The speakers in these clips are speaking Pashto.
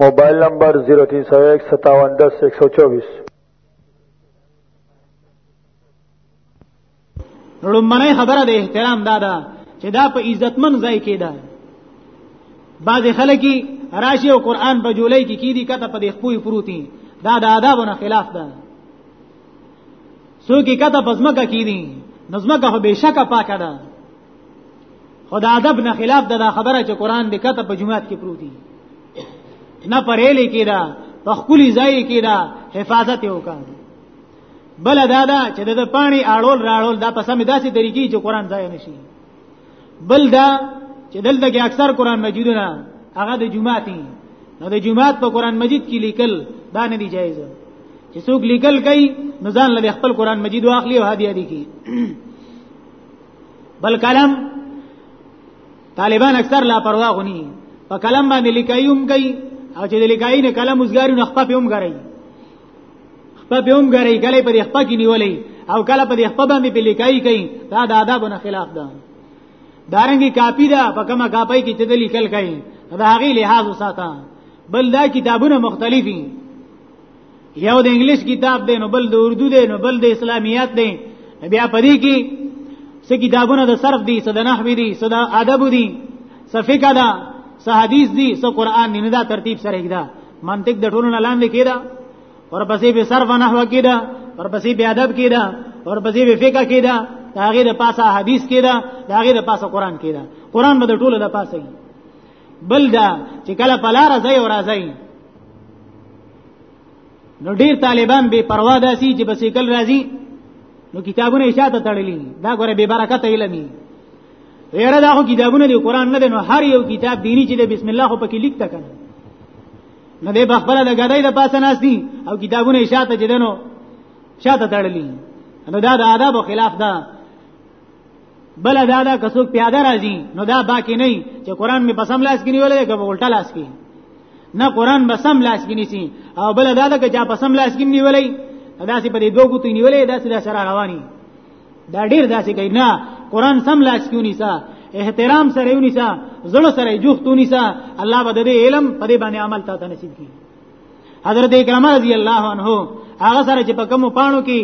موبایل نمبر 03015710124 لومړی خبره د احترام دا ده چې دا په عزتمن ځای کې ده بعض خلک راشي او قران په جولای کې کیدی کته په دې خپوی پروتي دا د آدابونو خلاف ده سو کې کته پزمکه کیدی نظمکه به شکه پاکه ده خدا ادب نه خلاف دا خبره چې قران دې کته په جمعات کې پروتي نه پرې لیکي دا په خولي ځای کې دا حفاظت یو کار بل دا دا چې د پانی اړول راړول دا په سمې داسې طریقې چې قران ځای نشي بل دا چې دلته کې اکثر قران مجیدونه هغه د جمعات نو د جمعات په قران مجید کې لیکل دا نه دی جایز چې څوک لیکل کوي نو ځان له خپل قران مجید واخلي او هدیه دي کی بل کلم طالبان اکثر لا پروا غوني په کلم باندې لیکایوم کوي او چې د لیکای نه کلم وزګاری نه خپل هم غړي خپل هم غړي کله پر خپل کې نیولې او کله پر خپل باندې په لیکای کوي دا د آدابونو خلاف ده دارنګي کاپی ده په کومه کاپی کې چې د لیکل کوي دا هغه لحاظ وساته بل دا کتابونه مختلفي یو د انګلیش کتاب دی نو بل د اردو دی نو بل د اسلامیات دی بیا پدې کې څه کتابونه د صرف دي څه د نحو دي څه د ادب دي څه فقہ ده څه حدیث دي څه قران دي نه دا ترتیب سره کېدا منطق د ټولو نه لاندې کېدا ورپسې به صرف نحو کېدا ورپسې به ادب کېدا ورپسې به فقہ کېدا دا غیر پاسه حدیث کېدا دا غیر پاسه قران کېدا قران به د ټولو د پاسه بل دا چې کله په لار ځای او راځي نو ډیر طالبان بے پروا داسي چې بس کل راځي نو کتابونه یې شاته تړلي دا ګوره بے برکت علمي یره دا خو کتابونه دی قران نه دی نو هر یو کتاب دینی چې د بسم الله خو پکې لیکته کنه نه دی بخبل د غدای د پاسه ناس دي او کتابونه یې شاته چې دنو شاته تړلي نو دا د آداب خلاف ده بل دا دا کسو پیاده راځي نو دا باقی نه چې قران می پسم لاس کې نیولې که الټا لاس کې نه قران بسم لاس کې نیسی او بل دا دا که چا پسم لاس کې نیولې دا سي په دې دوه ګوتې نیولې دا سي سره رواني دا ډیر داسې کوي نه قران سم لاس کې نیسا احترام سره ونیسا زړه سره جوختونیسا الله به دې علم په دې باندې عمل تا ته نصیب کړي حضرت اکرمه رضی الله عنه هغه سره چې په کوم پانو کې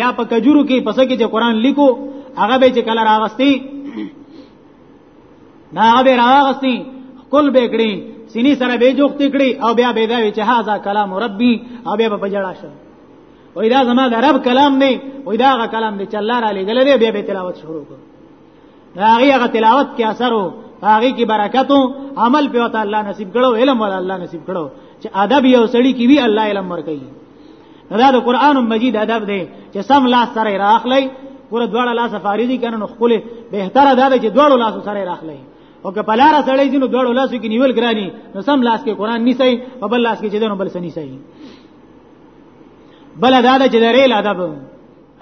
یا په کجورو کې پس کې چې قران لیکو هغه به چې کله راغستی دا هغه به راغستی کل به کړی سینې سره به جوخت کړی او بیا به دا چې هاذا کلام ربي او بیا په جړا شو وای دا زما د رب کلام نه وای دا هغه کلام دی چې الله را لګل دی بیا به تلاوت شروع کړ هغه هغه تلاوت کې اثر وو هغه کې برکت وو عمل په وته الله نصیب کړو علم ول الله نصیب کړو چې ادب یو سړی کې وی الله علم ورکړي دا د قران مجید ادب دی چې سم لاس سره راخلی ګور دواړه لاس فارزي کنه نو خپل بهتره دا دی چې دواړو لاس سره راخلی او که پلار سره یې نو دواړو لاس کې نیول ګرانی نو سم لاس کې قران نیسي او بل لاس کې چې دنو بل سني سي بل دا چې د ریل ادب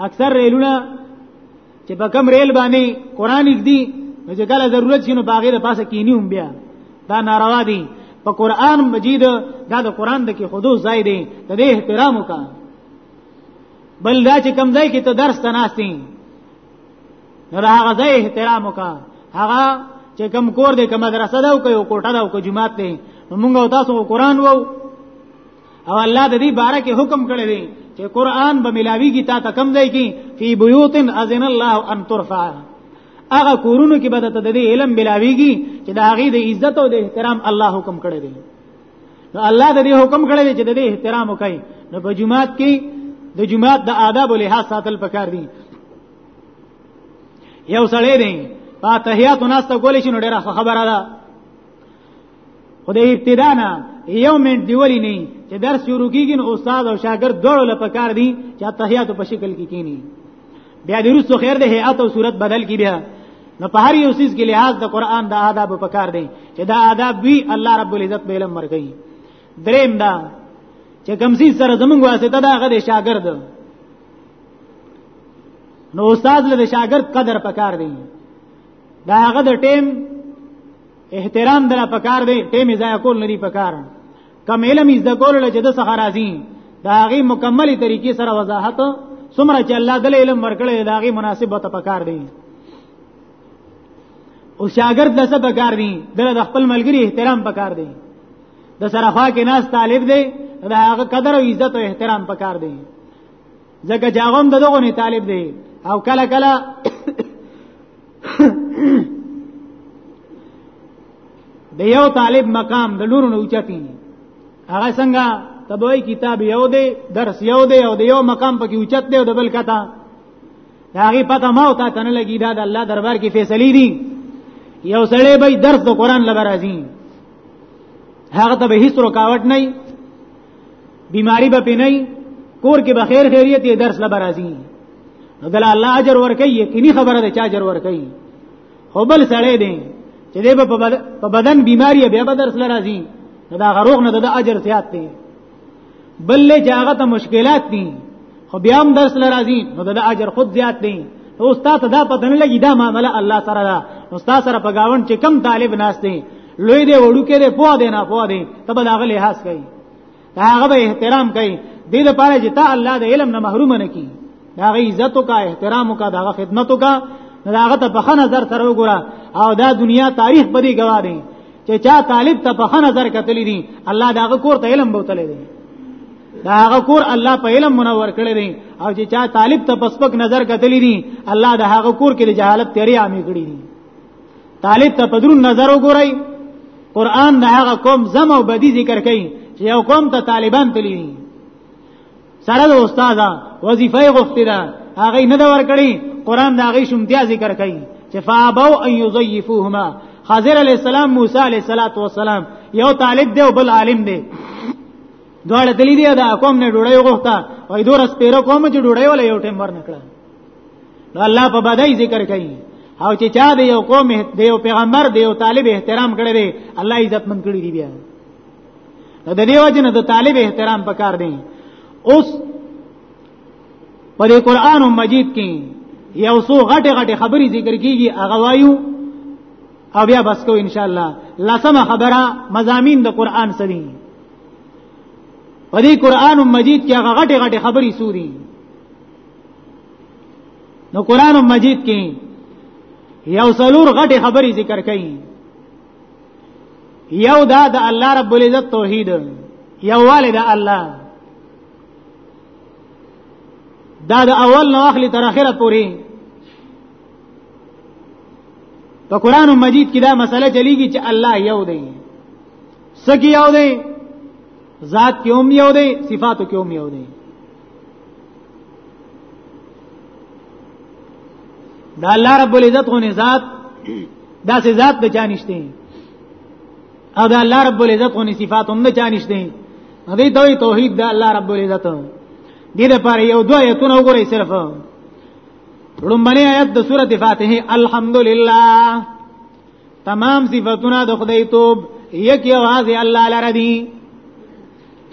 اکثر ریلونه چې په کم ریل باندې قران دی نو چې کله ضرورت شي نو باغې د پاسه کینی هم بیا دا ناروا دي په قران مجید دا د قران د کې خودو ځای دی د دې احترام وکړه بل دا چې کم ځای کې ته درس ته ناشتي نو هغه ځای احترام وکړه هغه چې کم کور دی کم مدرسه دا او کوټه دا او جمعات دی موږ تاسو قران وو او الله د دې باره کې حکم کړی دی چې قران به ملاویږي تا ته کم دی کې فی بیوت اذن الله ان ترفع هغه کورونو کې به د دې علم ملاویږي چې د هغه د عزت او د احترام الله حکم کړی دی نو الله د دې حکم کړی دی چې د دې احترام وکړي نو په جمعات کې د جمعات د آداب او لحاظ ساتل پکار دي یو سړی دی په تحیات ناس ته کولې شنو ډیره خبره ده خو د ابتدا نه یو منټ دی ولی نه چې درس شروع کیږي نو استاد او شاګرد دواړو لپاره کار دي چې تحیات په شکل کې کینی بیا د روسو خیر د هيئت او صورت بدل کی بیا نو په هر یو سیس کې لحاظ د قران د آداب په کار دي چې دا آداب وی الله رب العزت به علم ورکړي دریم دا چې کمسی سره زمونږ واسطه دا غد شاګرد نو استاد له شاګرد قدر پکار دی دا هغه د ټیم احترام دلا پکار دی ټیم ځای کول نه دی پکار کم علم یې د کول چې د څخه راځي دا هغه مکملې طریقې سره وضاحت سمره چې الله د علم ورکړي دا هغه مناسب وته پکار دی او شاګرد لسه پکار دی دله د خپل ملګری احترام پکار دی د سره خوا کې ناس طالب دی دا هغه قدر او عزت او احترام پکار دی ځکه چې هغه هم دغه نه طالب دی او کله کله د یو طالب مقام د لورو نه اوچتي هغه څنګه تبوی کتاب یو دی درس یو دی او د یو مقام پکې اوچت دی او د بل کته هغه پته ما او تا تنه لګی دا د الله دربار کې فیصله دي یو سړی به درس د قران لبرازي هغه ته به هیڅ رکاوټ نه بیماری به پې نه کور کې به خیر خیریت یې درس لبر راځي نو دل الله اجر ور کوي یقیني خبره ده چې اجر ور کوي خو بل سړی دی چې دی په بدن بیماری بیا به درس لراځي نو دا غروغ نه د اجر زیات دی بل له جاغه ته مشکلات دي خو بیا هم درس لراځي نو د اجر خود زیات دی نو استاد دا پته نه لګی دا معاملې الله سره دا استاد سره په گاوند چې کم طالب ناشته لوی دی وړو کې دی پوه دی نه پوه دی تبه دا غلې حاصل کوي دا هغه به احترام کوي دې لپاره چې تا الله د علم نه محروم نه کی دا غي عزت او کا احترام او کا دا خدمت او کا دا هغه ته په خنه نظر سره وګوره او دا دنیا تاریخ به دی گواه دی چې چا طالب ته په خنه نظر کتلی دي الله دا کور ته علم بوتلې دي دا هغه کور الله په علم منور کړی دی او چې چا طالب ته پسپک نظر کتلی دي الله دا هغه کور کې د جهالت تیری عامې کړی دي طالب ته پدرون نظر وګورئ قران د هغه قوم زم او بدی ذکر کوي چې یو قوم ته طالبان تللی سره د استاد وظیفه غوښتي دا هغه نه دا ور کړی قران دا هغه شومتیا ذکر کوي چې فابو ان یضیفوهما حضرت علی السلام موسی علی الصلات والسلام یو طالب دی او بل عالم دی دواړه دلی دی دا قوم نه ډوړی غوښته وای دور سپیره قوم چې ډوړی ولا یو ټیم ور نکړه نو الله په بدای ذکر کوي او چې چا د یو قوم د یو پیغمبر د یو طالب احترام کړی دی الله عزت من کړی دی بیا نو د دیو جن د طالب احترام پکار دی اوس په دې قران مجید کې یو څو غټه غټه خبرې ذکر کیږي هغه وایو او بیا بس کو ان شاء الله لسمه خبره مزامین د قران سوي په دې قران مجید کې هغه غټه غټه خبرې سوري نو قران مجید کې یو څلور غټي خبرې ذکر کړي یو دا د الله رب العزت توحید یو والد الله دا د اول نو اخلي تر اخره پوری په قران مجید کې دا مسله چلیږي چې الله یو دی سګي یو دی ذات کې هم یو دی صفاتو کې هم یو دی دا الله رب العزت غو ذات دا سي ذات به چانشته او دا الله رب العزت غو صفات هم نه چانشته دې دوی توحید دا الله رب العزت دې لپاره یو دوه ایتونه وګورئ صرف لومبني آیت د سورته فاتحه الحمدلله تمام صفاتونه د خدای توب یک یوازې الله لره دي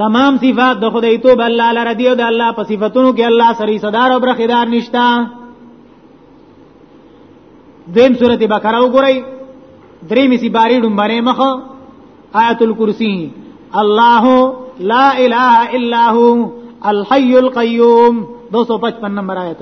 تمام صفات د خدای توب الله لره دی او د الله په صفاتونو کې الله سری صدر او برخدار نشتا دیم سورته بقره وګورئ درې می سی باری ډمبره مخ آیت الکرسی الله لا اله الا هو الحي القيوم 255 نمبر آیت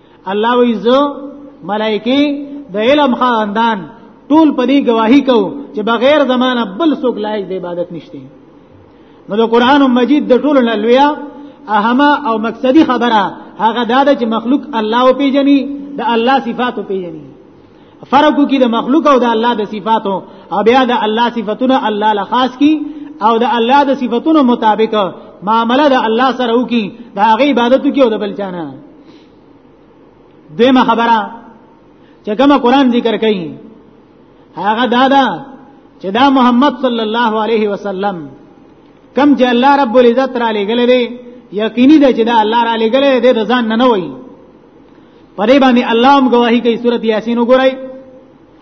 الله وی زه ملائکه د علم خواندان ټول په دې گواہی کو چې بغیر زمانہ بل څوک لایق د عبادت نشته نو د قران مجید د ټولو نه لویا اهمه او مقصدی خبره هغه دا ده چې مخلوق الله او پیجنی د الله صفات او پیجنی فرق کی د مخلوق او د الله د صفاتو او بیا د الله صفاتونه الله له خاص کی او د الله د صفاتونو مطابق معامله د الله سره وکي د هغه عبادت کی او د بل چانه دیمه خبره چې کومه قران ذکر کوي هغه دا ده چې دا محمد صلی الله علیه وسلم کم چې الله رب العزت را لګلې دی یقیني ده چې دا الله را لګلې دی د ځان نه نه وایي پرې باندې الله هم گواہی کوي سورته یاسین وګورئ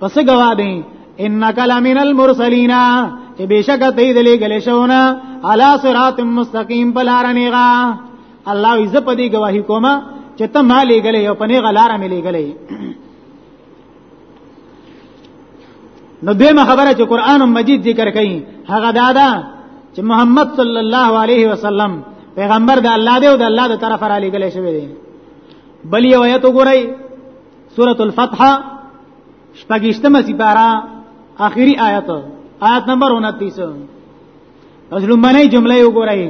پس گوا دی انک لمن المرسلین چې بشک ته دې لګل شونه علی صراط مستقیم بلارنیغا الله عز په دې گواہی کوما چې ته ما لګلې او پنې غلار مې لګلې نو دیمه خبره چې قران مجید ذکر کړي هغه دادا چې محمد صلی الله علیه وسلم پیغمبر د الله دی او د الله د طرفه را لګلې شوی دی بل یو آیت وګورئ سورۃ الفتح شپږشتمه سپارا اخیری آیت آیت نمبر 29 پس لمنه جمله وګورئ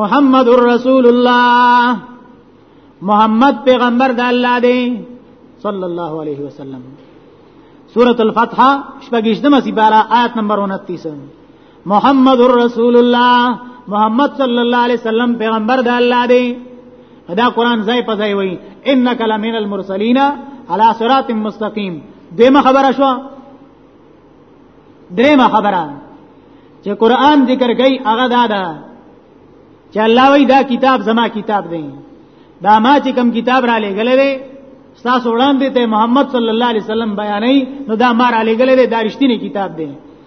محمد رسول الله محمد پیغمبر د الله دی صلی الله علیه وسلم سورۃ الفتح شپږشتمه سپارا آیت نمبر 29 محمد رسول الله محمد صلی الله علیه وسلم پیغمبر د الله دی دا قران ځای په ځای وای انک لمن المرسلین علی صراط مستقیم دیمه خبره شو دریمه خبره چې قران ذکر کوي هغه دا ده چې الله وی دا کتاب زما کتاب دی دا ما چې کوم کتاب را لېګلې وي تاسو وړاندې ته محمد صلی الله علیه وسلم بیانې نو دا ما را لېګلې دا رښتینی کتاب دی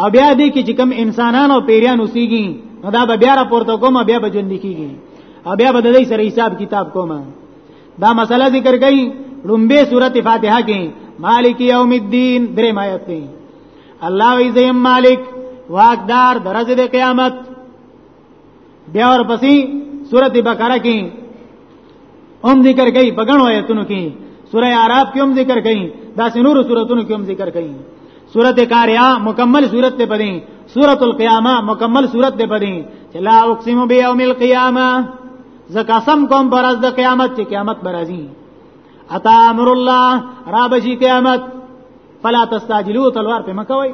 او بیا دې کې چې کم انسانانو پیریان اوسېږي نو دا به بیا راپورته کوم بیا به ژوند کیږي او بیا به د دې سره حساب کتاب کوم دا مسله ذکر کړي لومبه سورته فاتحه کې مالک یوم الدین درې آیات دی الله وی زیم مالک واقدار درجه قیامت بیا ورپسې سورته بقره کې هم ذکر کوي په غنو آیتونو کې سوره اعراف کې هم ذکر کوي دا سنورو سوراتونو کې هم ذکر کوي سورته کاریا مکمل سورته په دې سورۃ القیامه مکمل سورته په دې چې لا اقسم بیوم القیامه زکاسم کوم پر از د قیامت چې قیامت برازي اتا امر الله را بشي قیامت فلا تستعجلوا تلوار په مکوي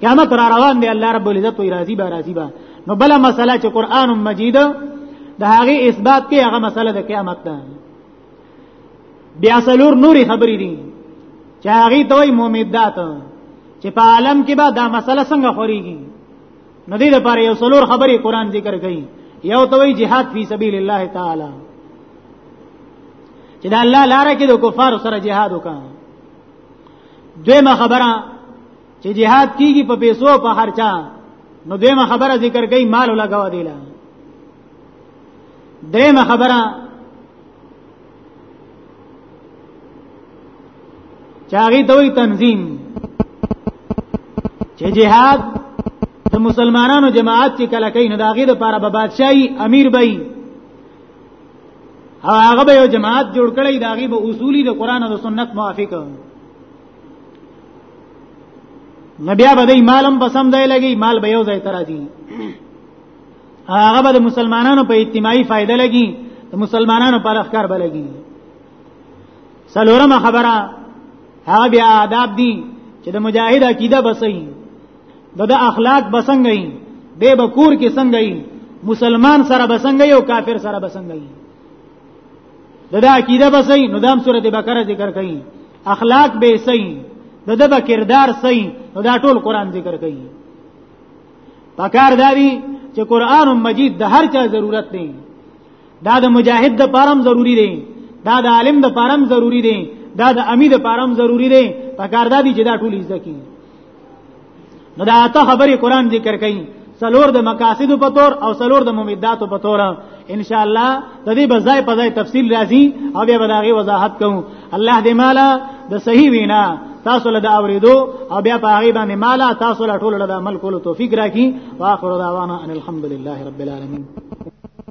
قیامت را روان دی الله رب العزت وی راضی به راضی به نو بل مسله چې قران مجید د هغه اثبات کې هغه مسله د قیامت ده بیا سلور نوري خبرې دي چې هغه دوی مومدات چې په عالم کې به دا مسله څنګه خوريږي نو دې لپاره یو سلور خبرې قران ذکر کوي یو توي جهاد فی سبیل الله تعالی چې دا الله لاره کې د کفار سره جهاد وکړي دویمه خبره چې jihad کیږي په پیسو په خرچا نو دویمه خبره ذکر کوي مال لګاو دی لا دریمه خبره چاغي دوی تنظیم چې jihad د مسلمانانو جماعت چې کله کوي نو دا غي د پاره به بادشاہي امیر بای او هغه به یو جماعت جوړ کړی دا غي به اصولي د قران او سنت موافق نبي به دې مالم پسم دی لګي مال به یو ځای تر دی هغه به مسلمانانو په اجتماعي فائدہ لګي د مسلمانانو پر اخکار به لګي سلورمه خبره هغه بیا آداب دي چې د مجاهد عقیده بسې د د اخلاق بسنګي به بکور کې څنګه مسلمان سره بسنګي او کافر سره بسنګي د د عقیده بسنګي نو دام سورته بقره ذکر کړي اخلاق به سي د د کردار سي نو دا ټول قران ذکر کړي پکار داري چې قران مجید د هر چا ضرورت دی دا د مجاهد د پارم ضروری دی دا د عالم د پارم ضروری دی دا د امیر د پارم ضروری دی پکار دا دی چې دا ټول عزت کی نو دا ته خبرې قران ذکر کړي سلور د مقاصد په تور او سلور د ممیدات په تور ان شاء الله د دې بځای په ځای تفصیل راځي او بیا به داغي وضاحت کوم الله دې مالا د صحیح وینا تاسو له اوریدو او بیا په هغه باندې مالا تاسو له ټولو له عمل کولو توفیق راکړي واخر دعوانا ان الحمدلله رب العالمین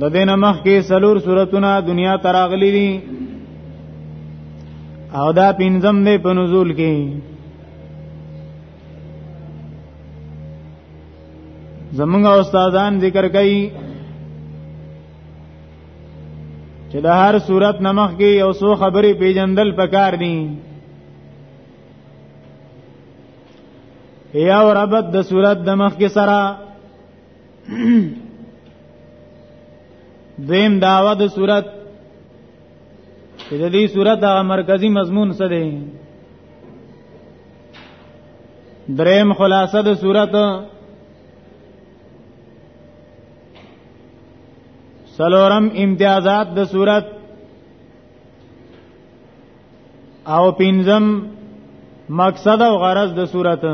د دینه مخ کې سلور سورتونه دنیا تراغلی دي او دا پنځم دی په نزول کې زمونږ استادان ذکر کوي چې د هر صورت نمخ کې یو څو خبرې پیجندل پکار دي یا ربط د صورت د مخ کې سره دیم داوا د صورت چې د دې صورت د مرکزی مضمون څه دی دریم خلاصه د صورت سلورم امتیازات د صورت او پنځم مقصد او غرض د صورت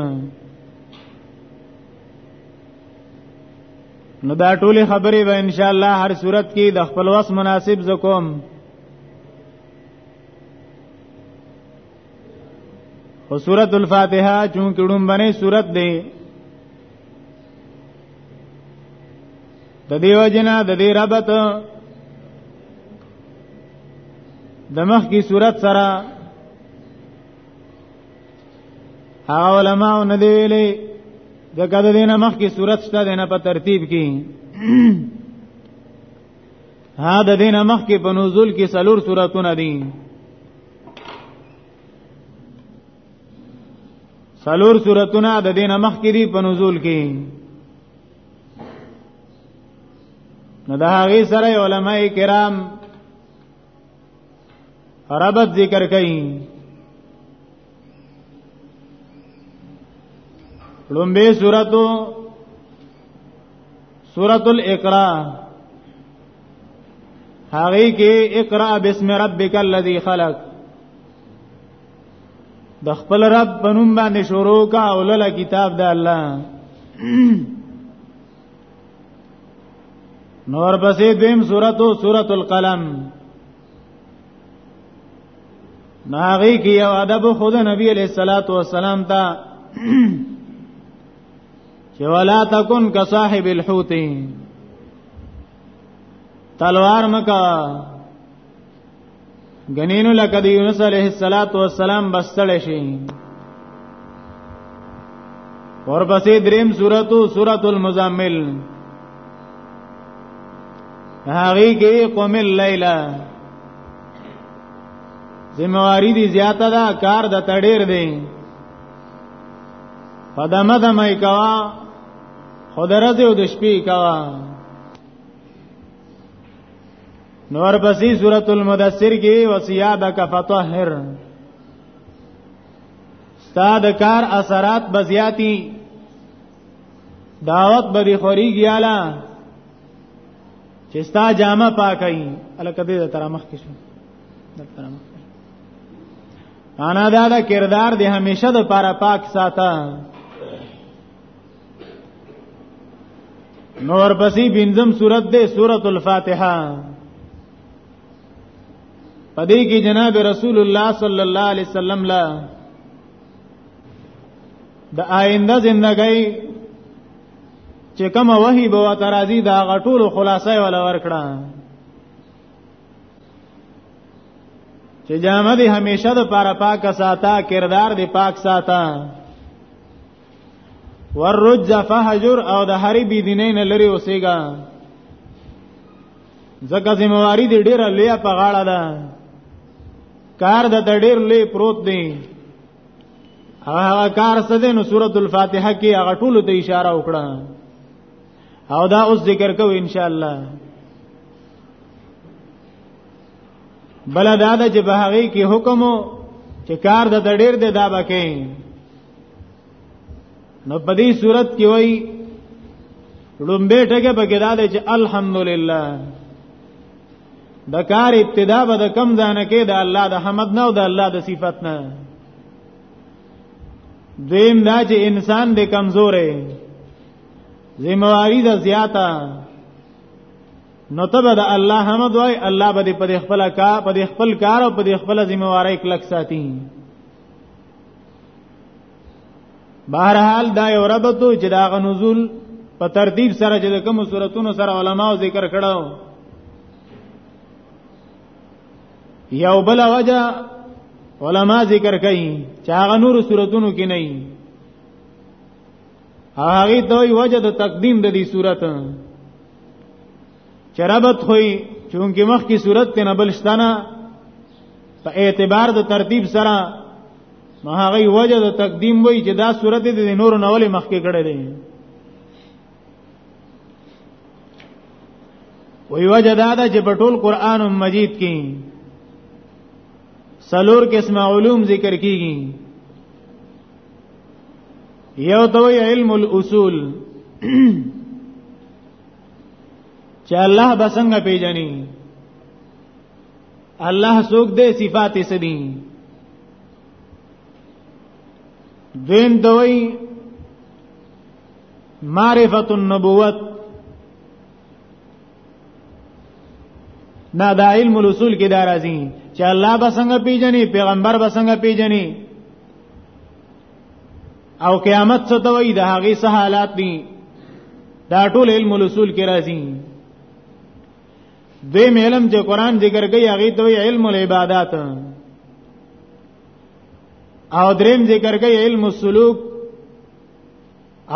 نو دا ټولې خبرې به ان شاء الله هر صورت کې د خپل وس مناسب زکوم خو سورۃ الفاتحه چون کډوم باندې سورۃ دی د دیو جنا د دې ربط د مخ کی صورت سره هغه علماء نه دی ویلي د کده دینه مخ کی صورت شته دینه په ترتیب کې ها د دینه مخ کی په نزول کې سلور صورتونه دي سلور صورتونه د دینه مخ کې دي په نزول کې نو دا هغه سره علما کرام ربط ذکر کئ لومبه سورتو سورۃ الاقرا هغه کې اقرا بسم ربک الذی خلق د خپل رب بنوم باندې شروع کا اولل کتاب د الله نور پسې دیم سورته او سورۃ القلم ناغي کې یو ادب خود نبی علیہ الصلات والسلام ته چې ولا تکن کا صاحب الحوت تلوار مکا غنینو لکه د یونس علیه السلام بستل شي ورپسې دریم سورته سورۃ المزمل هغه کې قوم الليل ذمہواری دی زیاته ده کار د تډیر دی پدمه دمای کوا خدرت او د شپې کوا نور پسې سورۃ المدثر کې وصیابک فطهر استاد کار اثرات بزیاتی دعوت به خوري گیالا چې ستا جامه پاکای الکه دې تر مخ کې شو دلته مخ انا دا دا کردار دی همیشه د پاره پاک ساته نور پسې بنزم صورت ده سورۃ الفاتحه پدې کې جناب رسول الله صلی الله علیه وسلم لا د آینده زندګۍ چې کوم وਹੀ به وته راځي دا غټول خلاصې ولا ورکړه چې جامه دې همیشه د پاره پاک ساته کردار دې پاک ساته والرجز فهجر او د هری بی دینې نه لري اوسېګا ځکه ذمہواری دې ډیره لوی په غاړه ده کار د ډیر لوی پروت دی هغه کار څه دی نو سورۃ الفاتحه کې هغه ټول ته اشاره وکړه او دا اوس ذکر کوو ان شاء الله بل دا د چې بهغي کې حکم چې کار د ډیر دی دا بکې نو په دې صورت کې وای لومبه ټکه په کې دا دی چې الحمدلله د کار ابتدا به د کم ځانه کې د الله د حمد نه او د الله د صفت نه دیم دا چې انسان د کمزورې ذمہواری د زیاته نو ته به د الله حمد وای الله به په خپل کار په خپل کار او په خپل ذمہواری کلک ساتي بهرحال دا یو ربط چې دا غ نزول په ترتیب سره چې کوم صورتونو سره علماو ذکر کړو یو بل وجه علما ذکر کوي چې هغه نور صورتونو کې نه وي هغه دوی وجه د تقدیم د دې صورت چرابت خوې چونکه مخ کی صورت ته نه بلشتنه په اعتبار د ترتیب سره نو هغه وجه د تقدیم وای چې دا صورت د نور نول مخکې کړه دی وی وجه دا ده چې په ټول قران مجید کې سلور قسم علوم ذکر کیږي یو دوی علم الاصول چې الله بسنګ پیژني الله څوک دې صفات یې سدي دین دوی معرفت النبوت نا دا علم الرسول کې دا راځي چې الله به څنګه پیژني پیغمبر به څنګه پیژني او قیامت څه ته وایي د هغه څه حالات دي دا ټول علم الرسول کې راځي دوی علم چې قران ذکر کوي هغه دوی علم العبادات او دریم ذکر کوي علم السلوک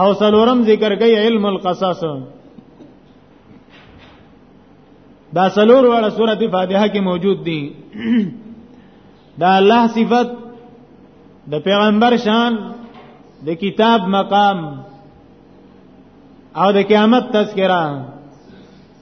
او سلورم ذکر کوي علم القصاص دا سلور واړه سورته فاتحه کې موجود دي دا الله صفت د پیغمبر شان د کتاب مقام او د قیامت تذکرہ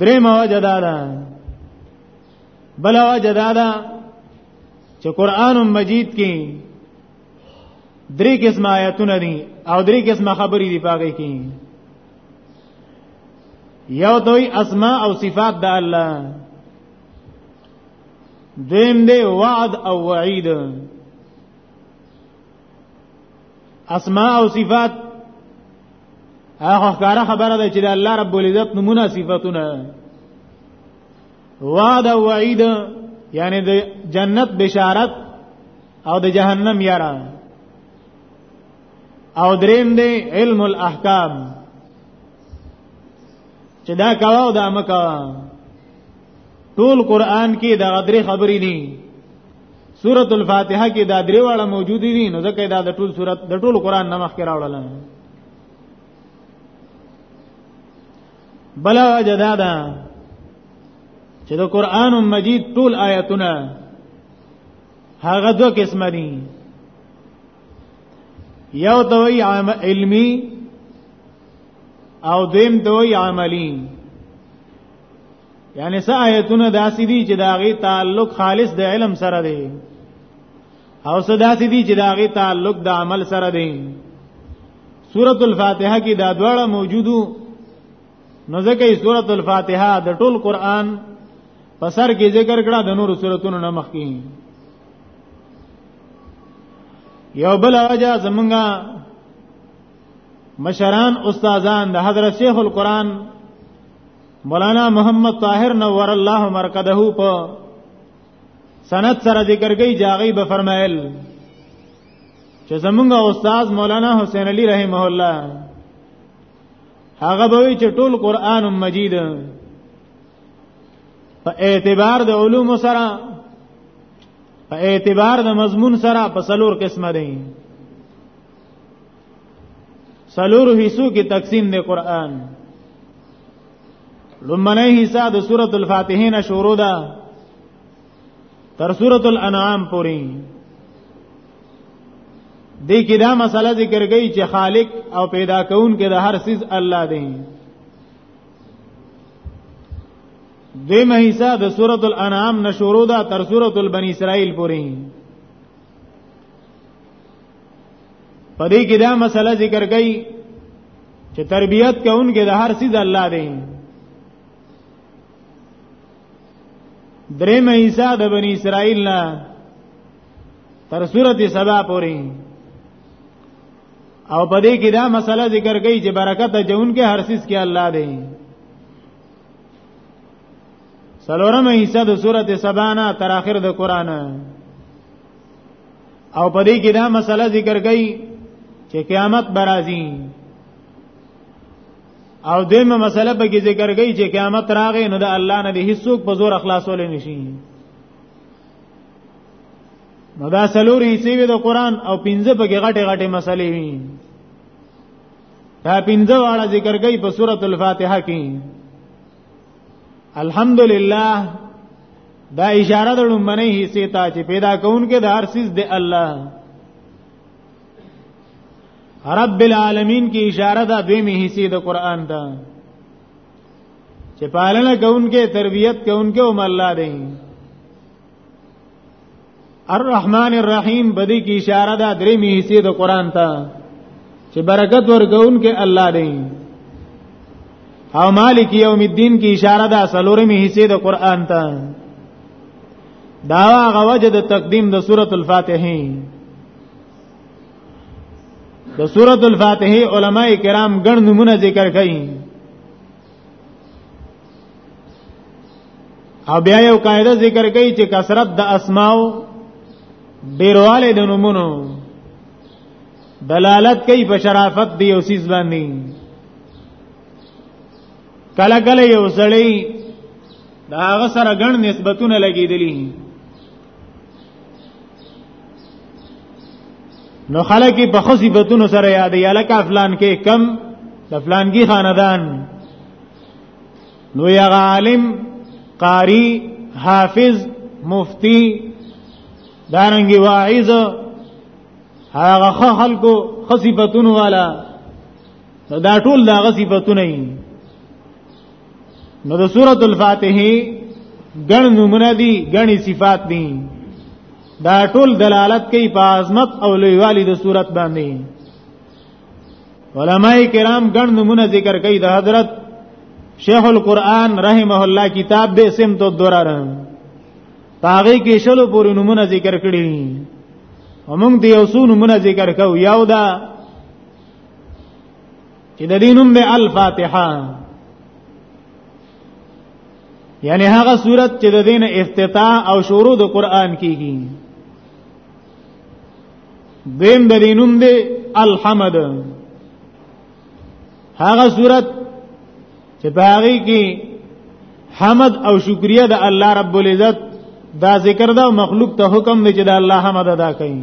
درې ما وجدا ده بل وجدا ده چې قران مجید کې درې قسم آیاتونه دي او درې قسم خبرې دي پاګه کې یو دوی اسماء او صفات د الله دیم دی وعد او وعید اسماء او صفات هغه ښکارا خبره ده چې د الله رب العزت نمونه صفاتونه وعده وعید یعنی د جنت بشارت او د جهنم یاره او دریم دی علم الاحکام چې دا کاو دا مکا ټول قران کې دا غدري خبرې دي سورۃ الفاتحه کې دا درې واړه موجود دي نو ځکه دا د ټول سورۃ د ټول قران نه مخکې راوړل بل وجه دا ده چې د قران مجید ټول آیاتونه هغه دوه قسم دي یو دوی علمی او دیم دوی عملی یعنی سه آیتونه داسې دي چې دا غي تعلق خالص د علم سره دی او سه داسې دي چې دا غي تعلق د عمل سره دی سورۃ الفاتحه کې دا دواړه موجودو نو ځکه سورۃ الفاتحه د ټول قران په سر کې ذکر کړه د نورو سوراتونو نه مخکې یو بل وجه زمونږه مشران استادان د حضرت شیخ القرآن مولانا محمد طاهر نور الله مرقده په سند سره ذکر کوي جاغي به فرمایل چې زمونږ استاد مولانا حسین علی رحمه الله هغه به چې ټول قران مجید په اعتبار د علوم سره په اعتبار د مضمون سره په سلور قسمه دي سلور حصو کې تقسیم دی قران لمنه حصہ د سورۃ الفاتحه نه شروع ده تر سورۃ الانعام پورې دې کې دا مسله ذکر گئی چې خالق او پیدا کون کې د هر سیز الله دی دې مهیسا د سورۃ الانعام نشورو دا تر سورۃ البنی اسرائیل پورې په دې کې دا مسله ذکر کړي چې تربيت کوونکې د هر سیز الله دی درې مې عیسی د بنی اسرائیل نه تر سورته سبا پورې او په دې کې دا مسله ذکر کړي چې برکت جون کې هر سیز کې الله دی سلورم حصہ د سورته سبا نه تر اخر د قران او په دې کې دا مسله ذکر کړي چې قیامت برازي او دیمه مسله په کې ذکر کړي چې قیامت راغی نو د الله نه به هیڅوک په زور اخلاصول نشي نو دا سلوري سی وی د قران او پنځه په کې غټه غټه مسلې وي دا پنځه واړه ذکر کړي په سورۃ الفاتحه کې الحمدلله دا اشاره د لومبنۍ حصے ته چې پیدا کون کې د هر سیز د الله رب العالمین کی اشاره ده دویمه حصے د قران ته چې پالنه کون کې تربیت کون کې هم الله دی الرحمن الرحیم بدی کی اشاره ده درې می حصے د قران ته چې برکت ورګون کې الله دی او مالک یوم الدین کی اشاره ده سلورې می حصے د قران ته دا هغه وجه د تقدیم د سورۃ الفاتحه د سورۃ الفاتحه علما کرام ګڼ نمونه ذکر کړي او بیا یو قاعده ذکر کوي چې کثرت د اسماو ډیرواله د نمونو دلالت کوي په شرافت دی او سیس باندې کله کله یو سړی دا هغه سره ګڼ نسبتونه لګیدلی نو خلک په خصيبتونو سره یاد یا لکه فلان کې کم د فلان کې خاندان نو یا عالم قاری حافظ مفتی دارنګي واعظ هغه خلکو خصيبتونو والا دا ټول دا غصيبتونه نو د سورۃ الفاتحه ګڼ نمونه دي ګڼي صفات دي دا ټول دلالت کوي په عظمت او لویوالي د صورت باندې علماء کرام ګڼ نمونه ذکر کوي د حضرت شیخ القرآن رحمه الله کتاب به سم تو درار پاغي کې شلو پورې نمونه ذکر کړی ومنګ دی یو څو نمونه ذکر کو یو دا چې د دینوم به الفاتحه یعنی هغه صورت چې د دین افتتاح او شروع د قران کیږي دیم د دینوم به الحمد هغه صورت چې په هغه کې حمد او شکریا د الله رب العزت دا ذکر دا مخلوق ته حکم دی چې د الله حمد ادا کړي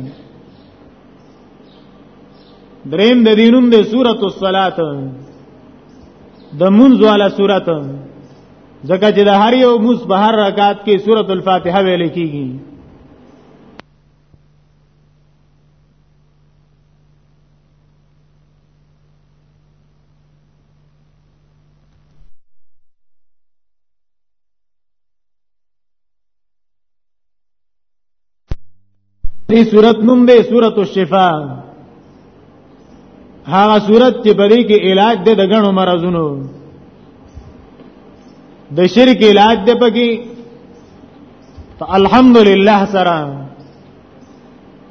دریم د دینوم د سورۃ الصلات د منځ والا سورۃ ځکه چې د هر یو مص په هر رکعت کې سورۃ الفاتحه ویل کیږي دې صورت نوم دی سورۃ الشفاء هغه صورت چې په دې کې علاج دی د غنو مرزونو د شرک علاج دی پکې ته الحمدلله سره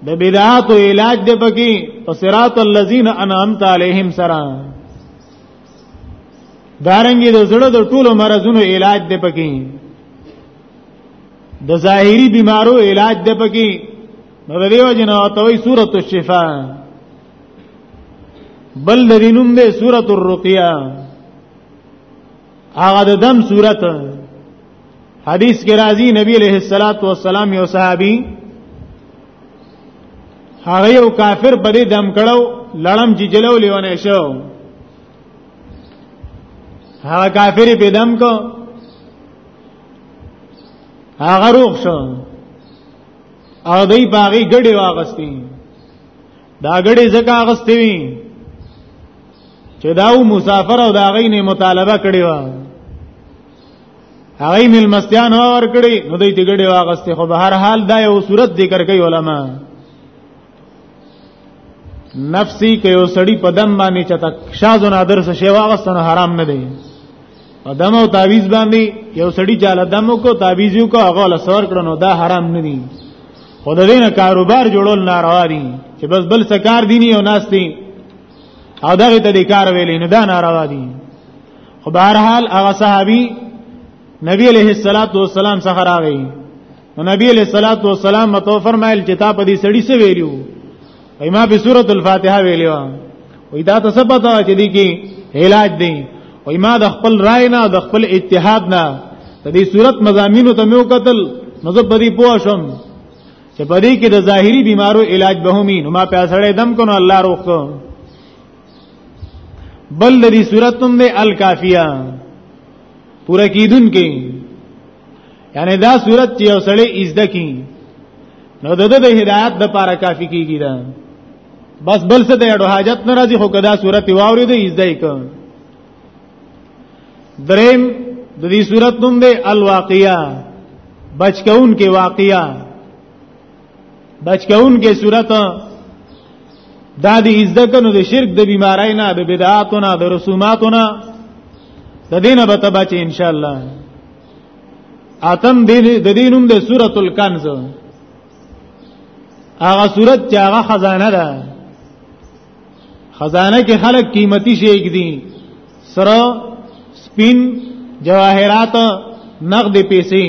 د بدعات علاج دی پکې او صراط الذین انعمت علیهم سره دارنګي د زړه د ټولو مرزونو علاج دی پکې د ظاهری بیمارو علاج د پکی نو د دیو جن او توي سورۃ الشفاء بل د دینوم د سورۃ الرقیہ هغه د دم سورۃ حدیث کې راځي نبی علیہ الصلات والسلام یو صحابي هغه یو کافر په دې دم کړو لړم چې جلو لیونه شو هغه کافر په دم کو هغه روغ شو او دای باغی ګډي واغستی دا ګډي زکه اغستی وی چې داو مسافر او دا غي نه مطالبه کړی و هغه مل مستیان اور کړی نو دای ته ګډي واغستی خو به هر حال دا یو صورت ذکر کوي علما نفسي کې یو سړی په دم باندې چتا شاز نه درس شی واغستنه حرام نه دی په دم او تعویز باندې یو سړی چاله دم کو تعویز کو هغه له سور کړنو دا حرام نه دی خود دینه کاروبار جوړول ناروا دي چې بس بل سکار دیني او ناشتي او دغه ته د کار ویلې نه دا ناروا دي خو بهرحال هغه صحابي نبی علیہ الصلوۃ والسلام څخه راغی نو نبی علیہ الصلوۃ والسلام متو فرمایل چې تا په دې سړی څه ویلو وای ما په سورۃ الفاتحه ویلو وای دا ته څه پتا چې دې کې علاج دی وای ما د خپل رائے نه د خپل اجتهاد نه د دې صورت مزامینو ته مې وکتل نو زه بری پوه شم چې په دې کې د ظاهری بیمارو علاج به همي نو ما په سړی دم کنو الله روخ کو بل دې صورت هم دې الکافیه پورا کیدون کې یعنی دا صورت چې یو سړی ایزده کی نو د د هدایت د پاره کافی کیږي دا بس بل څه د اډو حاجت ناراضي خو کدا صورت واوري د ایزده ک دریم د دې صورت نوم دی الواقعیا بچکون کې واقعیا بچکون کې صورت دا د ایزده کنو د شرک د بیمارای نه د بدعاتو نه د رسوماتو نه د دینه به تبع چې ان شاء الله اتم د دینوم د سورۃ الکنز هغه سورۃ چې هغه خزانه ده خزانه کې خلک قیمتي شي کړي سره سپین جواهرات نقد پیسې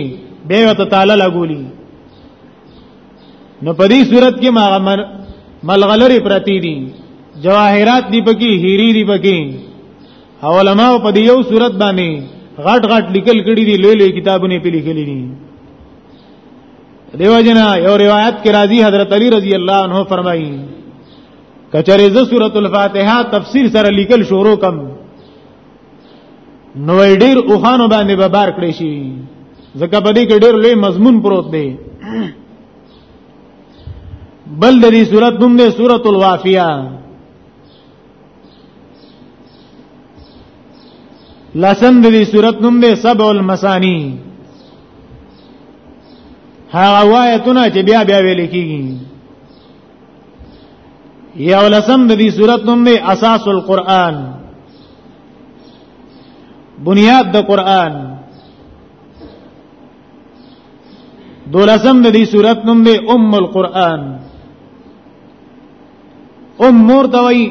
به وته تعالی لګولي نو په دې صورت کې ما ملغلری پرتی دي جواهرات دی پکې هيري دی پکې او علماء په دې یو صورت باندې غټ غټ لیکل کړي دي لوی لوی کتابونه په لیکلي دي دیو جنا یو روایت کې راځي حضرت علی رضی الله عنه فرمایي کچره ز سورۃ الفاتحه تفسیر سره لیکل شروع کم نو ډیر اوخانو باندې به بار کړی شي ځکه په دې کې ډیر لوی مضمون پروت دی بل د دې سورۃ نوم دی سورۃ الوافیہ لسم د دې صورت نوم دی سبع المسانی هغه وایتونه چې بیا بیا ویل کیږي یو لسم د دې صورت نوم دی اساس القرآن بنیاد د قرآن دولسم د دې صورت نوم دی ام القرآن ام مور ته وای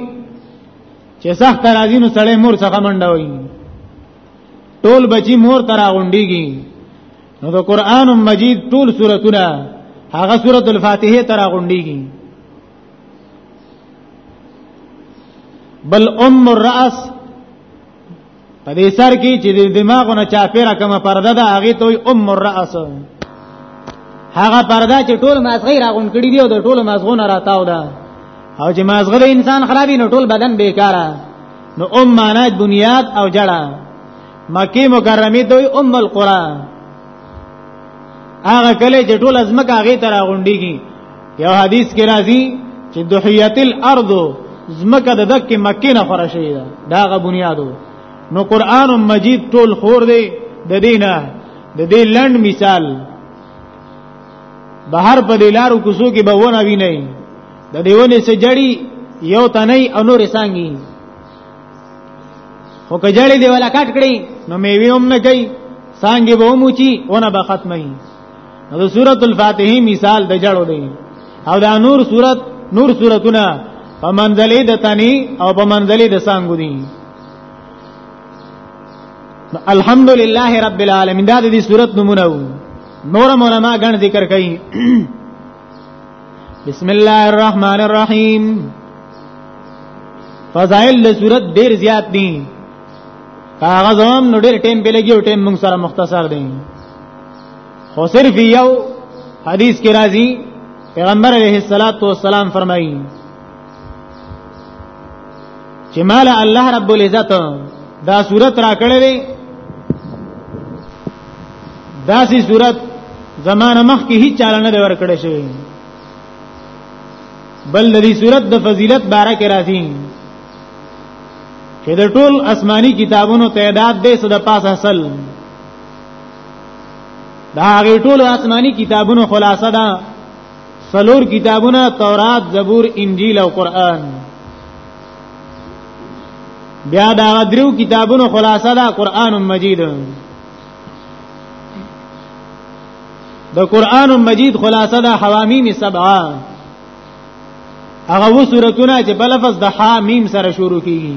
چې سخت راځي نو سړی مور څخه منډه وای ټول بچی مور ته راغونډيږي نو د قران مجید ټول سوراتونه هغه سورۃ الفاتحه ته راغونډيږي بل ام الراس په دې سر کې چې د دماغونو چا پیرا کومه پرده ده هغه ته ام الراس هغه پرده چې ټول مازغې راغون کړي دی او د ټول مازغونه راتاو ده او چې مازغه د انسان خرابې نو ټول بدن بیکاره نو ام معنی بنیاد او جړه مکی مکرمه دوی ام القران هغه کله چې ټول ازمکه هغه تر غونډيږي یو حدیث کې راځي چې دحیت الارض زمکه د دک مکه نه خره شوی دا داغه بنیادو نو قران مجید ټول خور دی د دینه د دې لند مثال بهر په دلارو کوسو کې به ونه وی نه د دیونه سه جړی یو تنه او نور سانګي خو کجړی دی ولا کټ کړی نو میوي هم نه کوي سانګي به موچی ونه به ختمه د سورۃ الفاتحه مثال د جړو دی او دا نور سورۃ نور سورتونه په منځلې د تنی او په منځلې د سانګو دي الحمدلله رب العالمین دا د دې سورۃ نمونه وو نور علماء غن ذکر کوي بسم الله الرحمن الرحیم فضائل د سورۃ ډیر زیات دي کاغذ هم نو ډیر ټیم په لګي او ټیم موږ سره مختصر دي خو صرف یو حدیث کې راځي پیغمبر علیه الصلاۃ والسلام فرمایي چې مال الله رب العزت دا صورت را کړې وي دا سي صورت زمانه مخ کې هیڅ چاله نه ور کړې شوی بل د دې صورت د فضیلت باره کې راځي چې د ټول آسماني کتابونو تعداد دې سره پاسه اصل دا هغه ټول آسماني کتابونو خلاصه ده سلور کتابونه تورات زبور انجیل او قران بیا دا درو کتابونو خلاصه ده قران مجید د قران مجید خلاصه ده حوامیم سبعه هغه و سورتونه چې په لفظ د حامیم سره شروع کیږي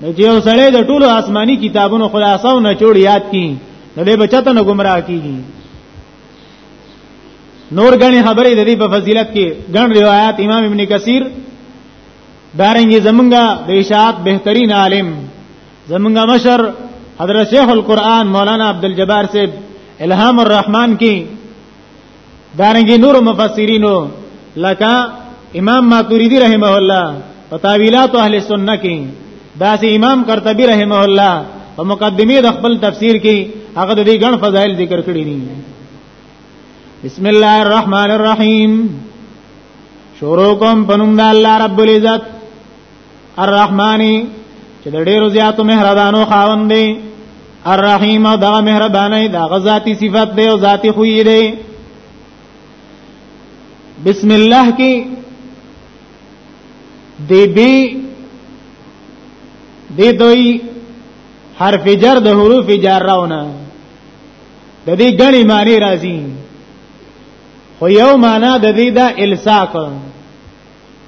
نو چې یو سړی د ټولو آسماني کتابونو خلاصو نه جوړ یاد کړي نو دې بچته نه گمراه کیږي نور غني خبرې د دې په فضیلت کې غن روایت امام ابن کثیر دارنګي زمونږه د اشاعت بهترین عالم زمونږه مشر حضرت شیخ القرآن مولانا عبدالجبار صاحب الهام الرحمن کی دارنګي نور مفسرینو لکه امام ماتوریدی رحمه الله په تاویلات اهل سنت کې داسې امام قرطبی رحمه الله په مقدمه د خپل تفسیر کې هغه د دې ګڼ فضایل ذکر کړی دي بسم الله الرحمن الرحیم شروع کوم پنوم د الله رب العزت الرحمانی چې د ډیرو زیاتو مهربانو خاوند دی الرحیم دا مهربانه دا غزاتی صفت دی او ذاتی خوې دی بسم الله کې دی بی دی دوی حرف جر د حروف جر راونه د دې غني معنی راځي خو یو معنا د دې دا الساق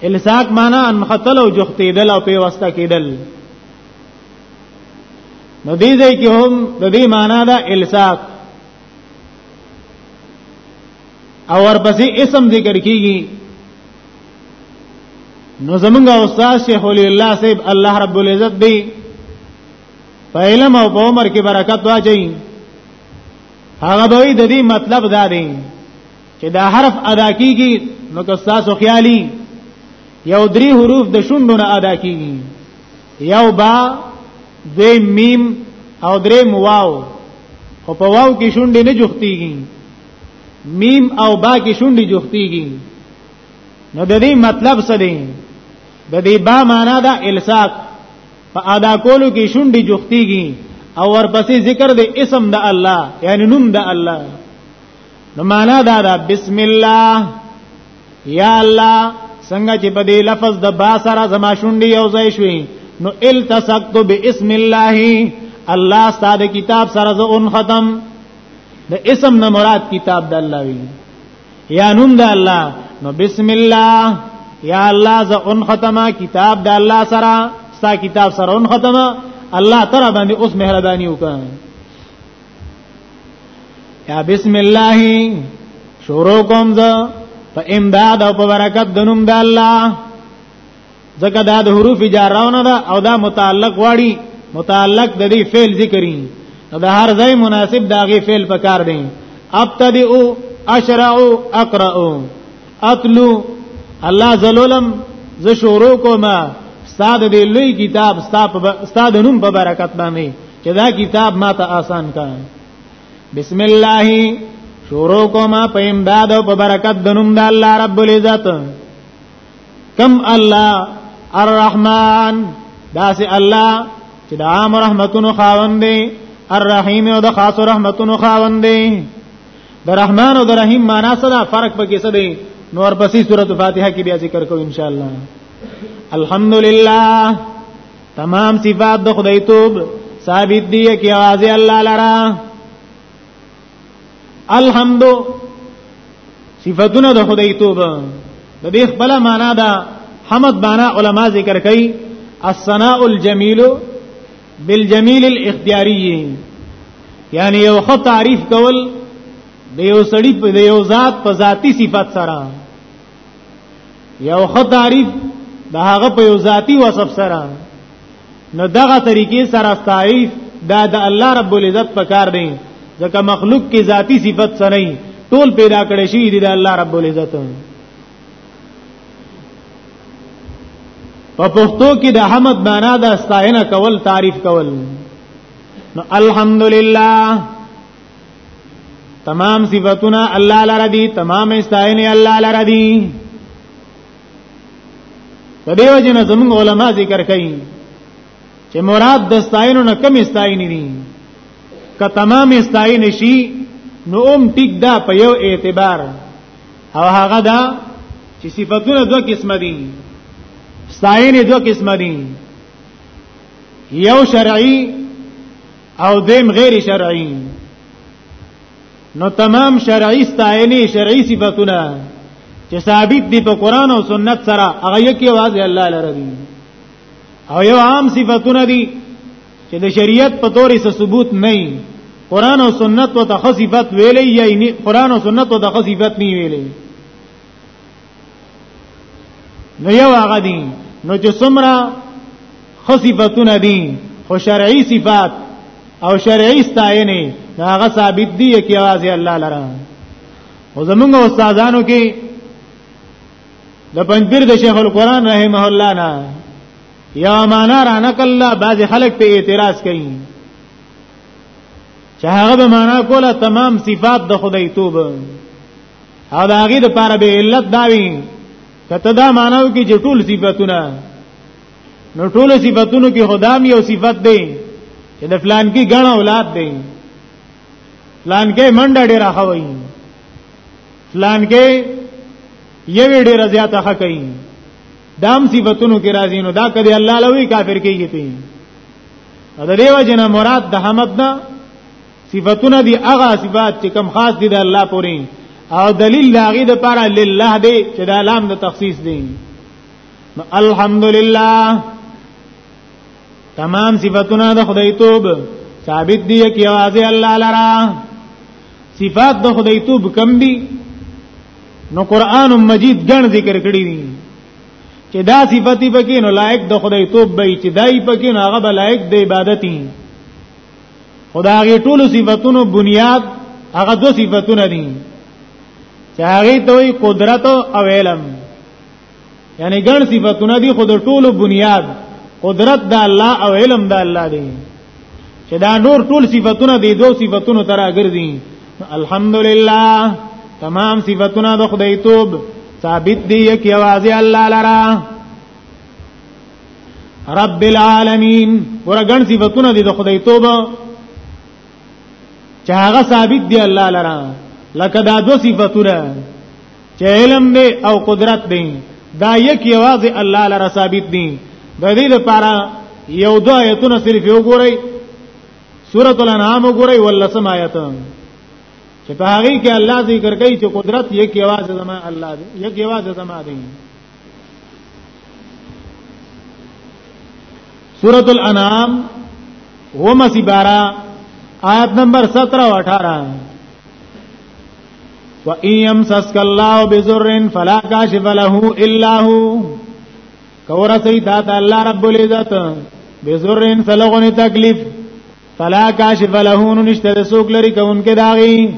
الساق معنا ان مختل او جختیدل او پیوسته کیدل نو دې ځای کې هم د دې معنا دا الساق او ورپسې اسم ذکر کیږي نو زمونږ استاد شیخ ولی الله صاحب الله رب العزت دی په علم او په عمر کې برکت واچي هغه دوی د دې مطلب دا دی چې دا حرف ادا کیږي نو که تاسو خیالي یو درې حروف د شوندو نه ادا کیږي یو با دوی میم او درې مواو او په واو کې شونډې نه جوختيږي میم او با کې شونډې جوختيږي نو د دې مطلب څه دی د دې با معنا دا الساق په ادا کولو کې شونډې جوختيږي او ورپسې ذکر د اسم د الله یعنی نوم د الله نو معنا دا ده بسم الله یا الله څنګه چې په دې لفظ د با سره زما شونډې یو ځای شوې نو التصقت باسم الله الله ستاسو کتاب سره زه اون ختم د اسم نه مراد کتاب د الله وی یا نوم د الله نو بسم الله یا الله ز ان ختمه کتاب د الله سره ستا کتاب سره ان ختمه الله تعالی باندې اوس مهرباني وکړه یا بسم الله شروع کوم زه په امداد او په برکت د نوم د الله ځکه دا د حروف جارونه ده او دا متعلق واړي متعلق د دې فعل ذکرې نو د هر ځای مناسب داغي فعل پکار دی ابتدئو اشرعو اقرأو اتلو الله زلولم ز شروع کوما استاد دې لوی کتاب استاد نوم په برکت باندې چې دا کتاب ما ته آسان کړ بسم الله شروع کوما په امداد او په برکت د نوم د الله رب العزت کم الله الرحمن داسې الله چې د عام رحمتونو خاوند دی الرحیم او د خاص رحمتونو خاوند دی د رحمان او د رحیم معنا څه ده فرق پکې څه دی نور پسې سورته فاتحه کې بیا ذکر کوو ان شاء الله الحمدلله تمام صفات د خدای توب ثابت دی کی आवाज الله لرا الحمد صفاتونه د خدای توب د دې خپل معنا دا حمد معنا علما ذکر کوي الثناء الجميل بالجميل الاختياري یعنی یو خو تعریف کول د یو سړی په یو ذات په ذاتی صفت سره یو خو تعریف د هغه په یو ذاتی وصف سره نو دغه طریقې سره تعریف دا د الله رب العزت په کار دی ځکه مخلوق کې ذاتی صفت سره نه ټول پیدا کړی شي د الله رب العزت په پښتو کې د حمد معنا د استاینه کول تعریف کول نو الحمدلله تمام صفاتنا الله لره دي تمام استاینه الله لره دي په دیو جن زموږ علما ذکر کوي چې مراد د استاینو نه کم استاینه دي که تمام استاینه شي نو اوم ټیک دا په یو اعتبار او هغه دا چې صفاتونه دوه قسم دي استاینه دوه قسم دي یو شرعي او دیم غیر شرعی نو تمام شرعی ستایلی شرعی صفاتونه چې ثابت دي په قران او سنت سره هغه یکي واځي الله لره دي او یو عام صفاتونه دي چې د شریعت په تورې څه ثبوت نه وي قران او سنت او تخصیفات ویلې یا قران او سنت او تخصیفات نه ویلې نو یو هغه دي نو چې څومره خصيفتونه دي خو شرعي صفات او شرعي ستاینه هغه ثابت دي چې आवाज الله لره او زمونږ استادانو کې د پنځبیر د شیخ القرآن رحمه الله نه یا معنا را نکلا بعض خلک په اعتراض کوي چې هغه به معنا کوله تمام صفات د خدای توبه او دا غي د پاره به علت داوي کته دا مانو کې چې ټول صفاتونه نو ټول صفاتونو کې خدام یو صفت دی چې د فلان کې ګڼ اولاد دی فلان کې منډه ډیر راخوي فلان کې یو ډیر زیاته حق کوي دام صفاتونو کې راځي نو دا کدی الله لوی کافر کېږي ته دا دیو جن مراد د حمد نه صفاتونه دی هغه صفات چې کم خاص دي د الله پورې او دلیل لاغي د پاره لله دی چې د لام د تخصیص دی نو الحمدلله تمام صفاتونه د خدای توب ثابت دي چې یوازې الله لرا صفات د خدای توب کم دي نو قران مجید ګڼ ذکر کړی دي چې دا صفتی پکې نو لایق د خدای توب به چې دای پکې نو هغه لایق د عبادت دي خدا غي ټول صفاتونو بنیاد هغه دو صفاتونه دي چې هغه ته وي قدرت او علم یعنی ګڼ صفاتونه دي خود ټول بنیاد قدرت د الله او علم د الله دی چې دا نور ټول صفاتونه دي دو صفاتونو تر اګرځي الحمدلله تمام صفاتونه د خدای توب ثابت دي یو ازي الله لرا رب العالمین ورګن صفاتونه دي د خدای توبه چې هغه ثابت دی الله لرا لکه دا دو صفاتونه چې علم دی او قدرت دی دا یک یوازې الله لرا ثابت دي د دې لپاره یو دو آیتونه صرف یو ګورئ سورۃ الانعام وګورئ ولسم آیت چې په هغه کې الله ذکر کوي چې قدرت یک یوازې زما الله دی یک یوازې زما دی سورۃ الانعام هم سی 12 آیت نمبر 17 او 18 و ایم سسک الله بذر فلا کاشف له الا هو کور سی تا الله رب العزت بذر سلغون تکلیف فلا کاشف له نشته سوک لري کون کې داغي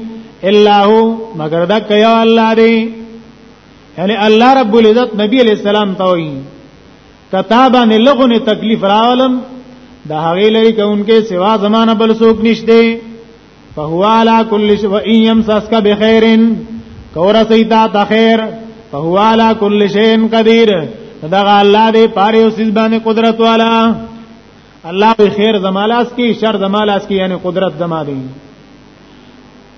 الا هو مگر دا کيو الله دی یعنی الله رب العزت نبی علیہ السلام ته وایي کتابه نه لغونه تکلیف راولم د هغه لري کونکي سوا زمانہ بل څوک نشته فهو علی کل شی و ان یمسسک بخیر کور سیدا تخیر فهو علی کل شی قدیر دا الله دې پاره او سیز باندې قدرت والا الله به خیر زمالاس کی شر زمالاس کی یعنی قدرت زما دی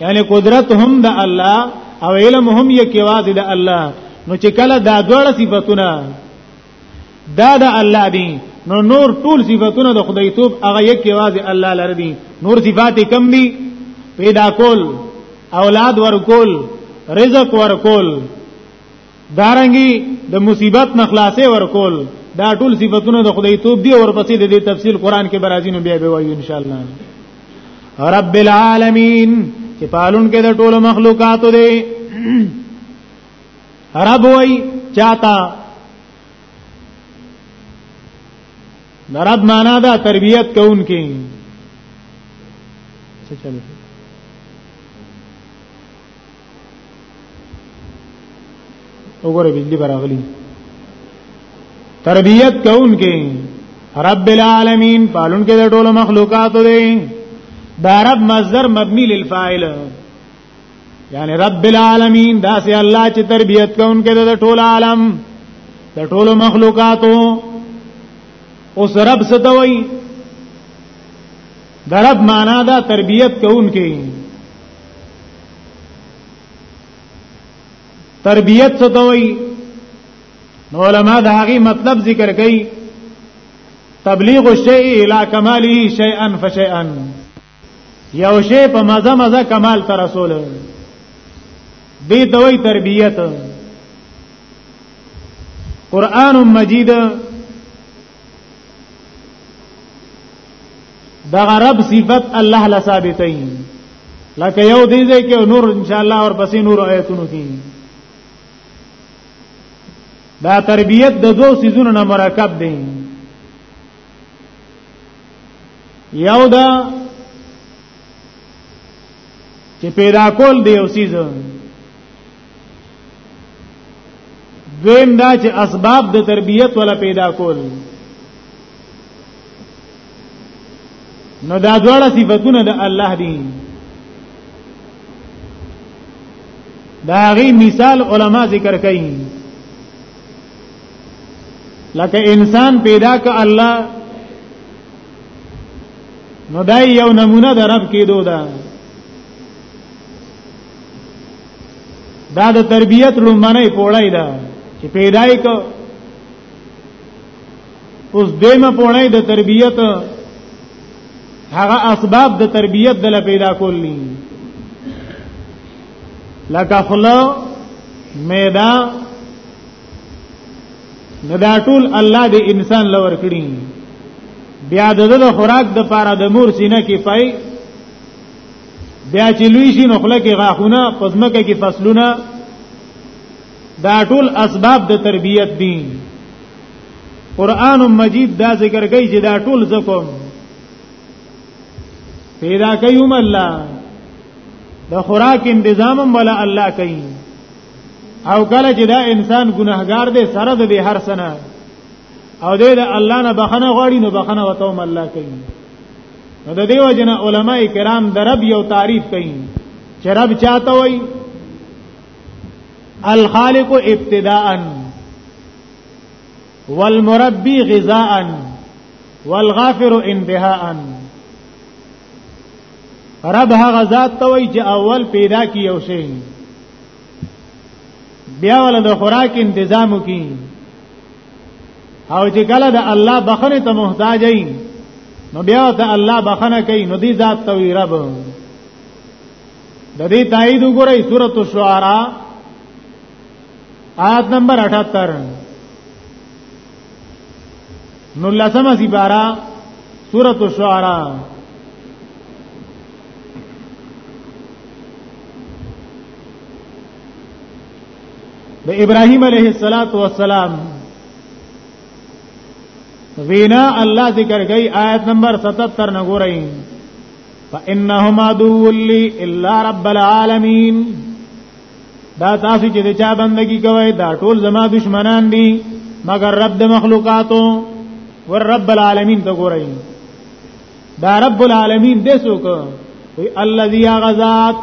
یعنی قدرت هم د الله او علم هم یې کېواز د الله نو چې کله دا دوړ صفاتونه دا د الله دي نو نور ټول صفاتونه د خدای توپ هغه یې کېواز الله لره دي نور صفات کم دي پیدا کول اولاد ورکول رزق ورکول دارنګي د مصیبت نه خلاصې ورکول دا ټول صفاتونه د خدای توپ دی او پسې د دې تفصیل قران کې برازینو بیا به وایو ان شاء الله رب العالمین چې پالون کې د ټولو مخلوقاتو دی رب وای چاته د رب معنا دا تربیت کوونکې څه چلو وګوره بجلی براغلی تربیت کوونکې رب العالمین پالون کې د ټولو مخلوقاتو دی دا رب مصدر مبني للفاعل یعنی رب العالمین دا سي الله چې تربیت کوونکې د ټولو عالم د ټولو مخلوقاتو اوس رب ستوي د رب معنا دا تربیت کوونکې تربیت څه دوی نو علما دا غي مطلب ذکر کوي تبلیغ الشیء الی کماله شیئا فشیئا یو شی په مزه مزه کمال تر رسول دی دوی تربیت قران مجید دا رب صفت الله لا ثابتای لکه یو دی ځای کې نور ان شاء الله اور پسې نور آیتونو کې دا تربیت د دوه سيزونو نه مرکب دی یو دا چې پیدا کول دی او سيزونه دویم دا چې اسباب د تربیت ولا پیدا کول نو دا دواړه صفاتونه د الله دي دا غي مثال علما ذکر کوي لکه انسان پیدا ک الله نو دای یو نمونه د رب کېدو ده دا د تربیت لومړنۍ پوړای ده چې پیدای کو اوس دیمه پوړای د تربیت هغه اسباب د تربیت د پیدا کولی لکه خلا میدا ندا ټول الله دې انسان لور کړی بیا د خوراک د پاره د مور سینه کې پای بیا چې لوی شي نو خلک غاخونه پزمکه کې فصلونه دا ټول اسباب د تربیت دي قران مجید دا ذکر کوي چې دا ټول زکم پیدا کوي هم الله د خوراک تنظیم هم ولا الله کوي او کله چې دا انسان ګناهګار دی سره د به هر سنه او دې د الله نه بخنه غواړي نو بخنه وتوم الله کوي نو د دیو جن علماء کرام د رب یو تعریف کوي چې رب چاته وای الخالق ابتداء والمربي غذاء والغافر انتهاء رب هغه ذات ته وای چې اول پیدا کی یو شی بیا ول د خوراک تنظیم کی او چې کله د الله بخنه ته محتاج وي نو بیا ته الله بخنه کوي نو دې ذات ته وی رب د دې تایید وګورئ سورۃ الشعراء آیت نمبر 78 نو لسمه سی بارا سورۃ الشعراء د ابراهيم عليه الصلاه والسلام وینا الله ذکر گئی آیت نمبر 77 نه ګورئ فانهما دو لي الا رب العالمين دا تاسو چې د چا بندگی کوي دا ټول زما دشمنان دي مگر رب د مخلوقاتو ور رب العالمین ته ګورئ دا رب العالمین دې څوک وی الذی غزات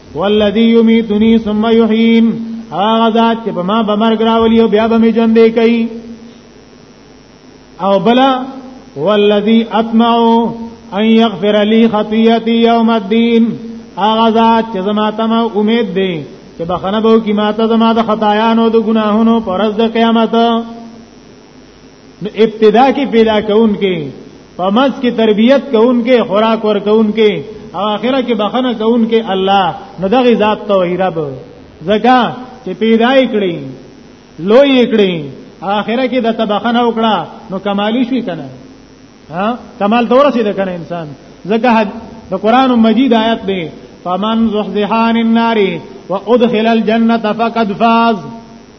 والذي يميتني ثم يحيين هغه ذات چې په ما به مرګ راولي او بیا به مې ژوند دی کوي او بلا والذي اطمع ان يغفر لي خطيئتي يوم الدين هغه ذات چې زما تم امید دی چې بخنه به کی ماته زما د خطایانو د ګناهونو پرز د قیامت نو ابتدا کې پیدا کون کې پمس کې تربیت کون کې خوراک ور کون کې او اخره کې بخنه کون کې الله نو دغه ذات توحید رب زکا چې پیدای کړی لوی کړی اخره کې د تبخنه وکړه نو کمالی شوی کنه ها کمال دور سي ده کنه انسان زکه د قران مجید آیت دی فمن زحزحان النار وادخل الجنه فقد فاز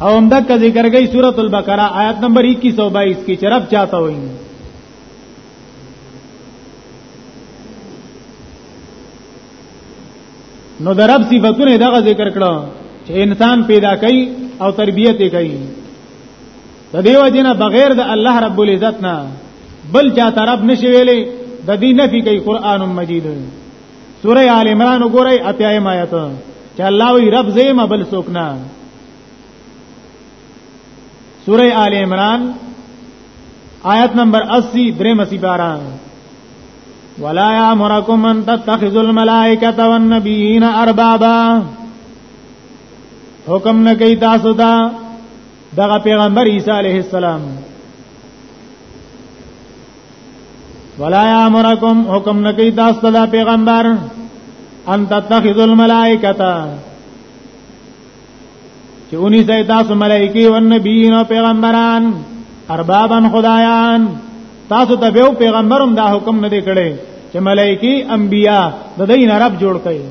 او هم دک ذکر گئی سورۃ البقرہ آیت نمبر 21 او 22 کې چرپ چاته وایي نو د رب صفاتونه دغه ذکر کړه چې انسان پیدا کوي او تربیت یې کوي د دیو جنا بغیر د الله رب العزت نه بل چا طرف نشي ویلې د دې نفي کوي قران مجید سوره آل عمران وګورئ اتیایم آیت چې الله وی رب زیم بل څوک نه سوره آل عمران آیت نمبر 80 درې مسی باران ولا یامرکم ان تتخذوا الملائکه والنبیین اربابا حکم نه کوي تاسو ته دغه پیغمبر عیسی علیه السلام ولا یامرکم حکم نکی تاسو ته پیغمبر ان تتخذوا الملائکه چې اونې سي تاسو ملائکی او نبیین او پیغمبران اربابن خدایان تاسو ته به پیغمبرم دا حکم نه دی کړی چې ملائکی انبیا د دې نه رب جوړ کړي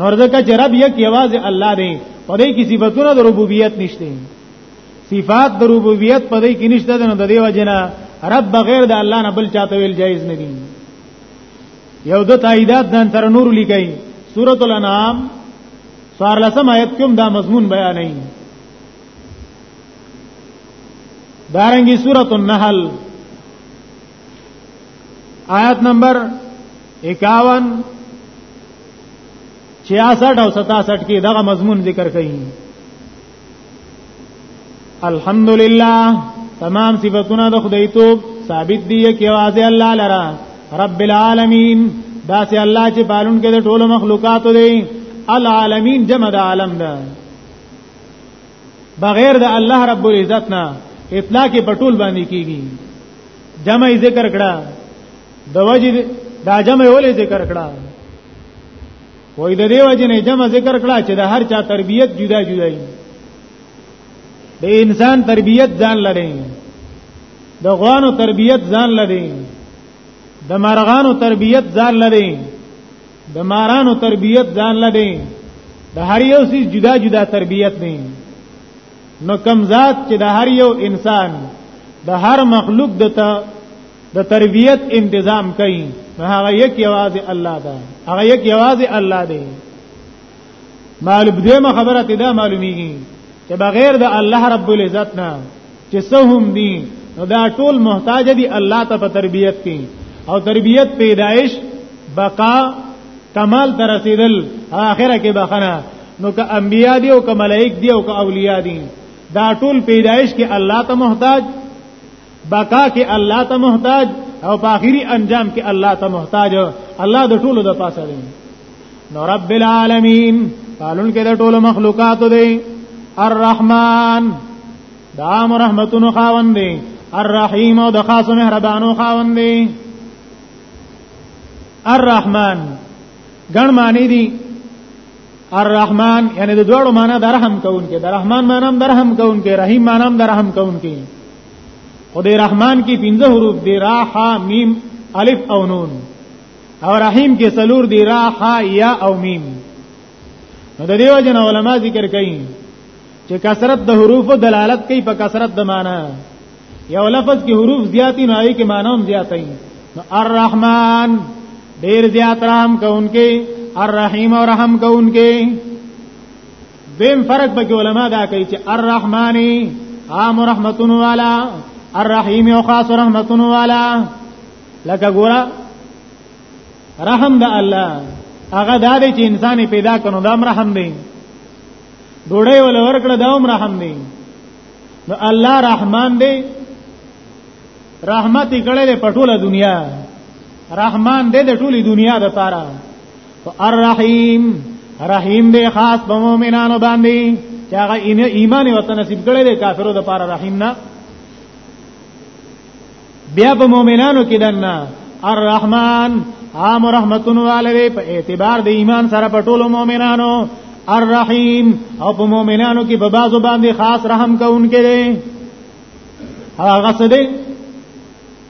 نور ځکه چې رب یک یوازې الله دی په دې کې صفاتونه د ربوبیت نشته صفات د ربوبیت په دې کې نشته نو د دې وجنه رب بغیر د الله نه بل چاته ویل جایز نه دي یو د تاییدات د تر نور لیکي سورۃ الانعام سوار لسم آیت کوم دا مضمون بیان نه دارنګي سورۃ النحل آیت نمبر 51 66 او 67 کې دغه مضمون ذکر کړي الحمدلله تمام صفاتونه د خدای توب ثابت دي کې आवाज الله لرا رب العالمین دا سي الله چې پالون کې د ټولو مخلوقاتو دی العالمین جمع د عالم ده بغیر د الله رب العزت نه اطلاق په ټول باندې کیږي جمع ذکر کړه د وجه دا جمع ولې ذکر کړه وای د دیو جن جمع ذکر کړه چې د هر چا تربیت جدا جدا دی د انسان تربیت ځان لري د غوانو تربیت ځان لري د مرغانو تربیت ځان لري د مارانو تربیت ځان لري د هر یو سیس جدا جدا تربیت نه نو کم ذات چې د هر یو انسان د هر مخلوق د د تربيت تنظیم کوي هغه یک یوازې الله ده هغه یک یوازې الله دی معلوم دې خبره ته دا معلومیږي چې بغیر د الله رب العزت نه چې سهم دي نو دا ټول محتاج دي الله ته په تربيت کې او تربيت پیدایش بقا کمال تر رسیدل اخره کې بخنه نو که انبیا دي او که ملائک دي او که اولیاء دي دا ټول پیدایش کې الله ته محتاج بقا کې الله ته محتاج او په اخري انجام کې الله ته محتاج الله د ټولو د پاسه دی نو رب العالمین قالون کې د ټولو مخلوقات دی الرحمن دا رحمتونو خاوند دی الرحیم او د خاص مهربانو خاوند دی الرحمن ګڼ معنی دی الرحمن یعنی د دوړو معنی درهم کون کې د رحمان معنی هم درهم کون کې رحیم معنی هم درهم کون کې خدای رحمان کې پنځه حروف دی را ح میم الف او نون او رحیم کې سلور دی را ح یا او میم نو د دیو جن علماء ذکر کوي چې کثرت د حروف دلالت کوي په کثرت د معنی یو لفظ کې حروف زیاتی نه آئی کې معنی هم زیاته وي نو الرحمن ډیر زیات رحم کوونکې الرحیم او رحم کوونکې دیم فرق به علماء دا کوي چې الرحمانی عام رحمتون والا الرحیم او خاص رحمتون والا لکه ګورا رحم د الله هغه دا دی چې انسان پیدا کړو دا رحم دی ډوړې ول ورکړه دا هم رحم دی نو الله رحمان دی رحمت کړه له پټوله دنیا رحمان دې د ټولي دنیا د پاره الرحیم رحیم به خاص په مؤمنانو باندې چې هغه ایمان او تنصیب کړي د کافرو د پاره رحیم نه بیا په مؤمنانو کې دنه الرحمن عام رحمتون والوی په اعتبار د ایمان سره په ټولو مؤمنانو الرحیم او په مؤمنانو کې په بازو باندې خاص رحم کوونکې دی هغه څه دی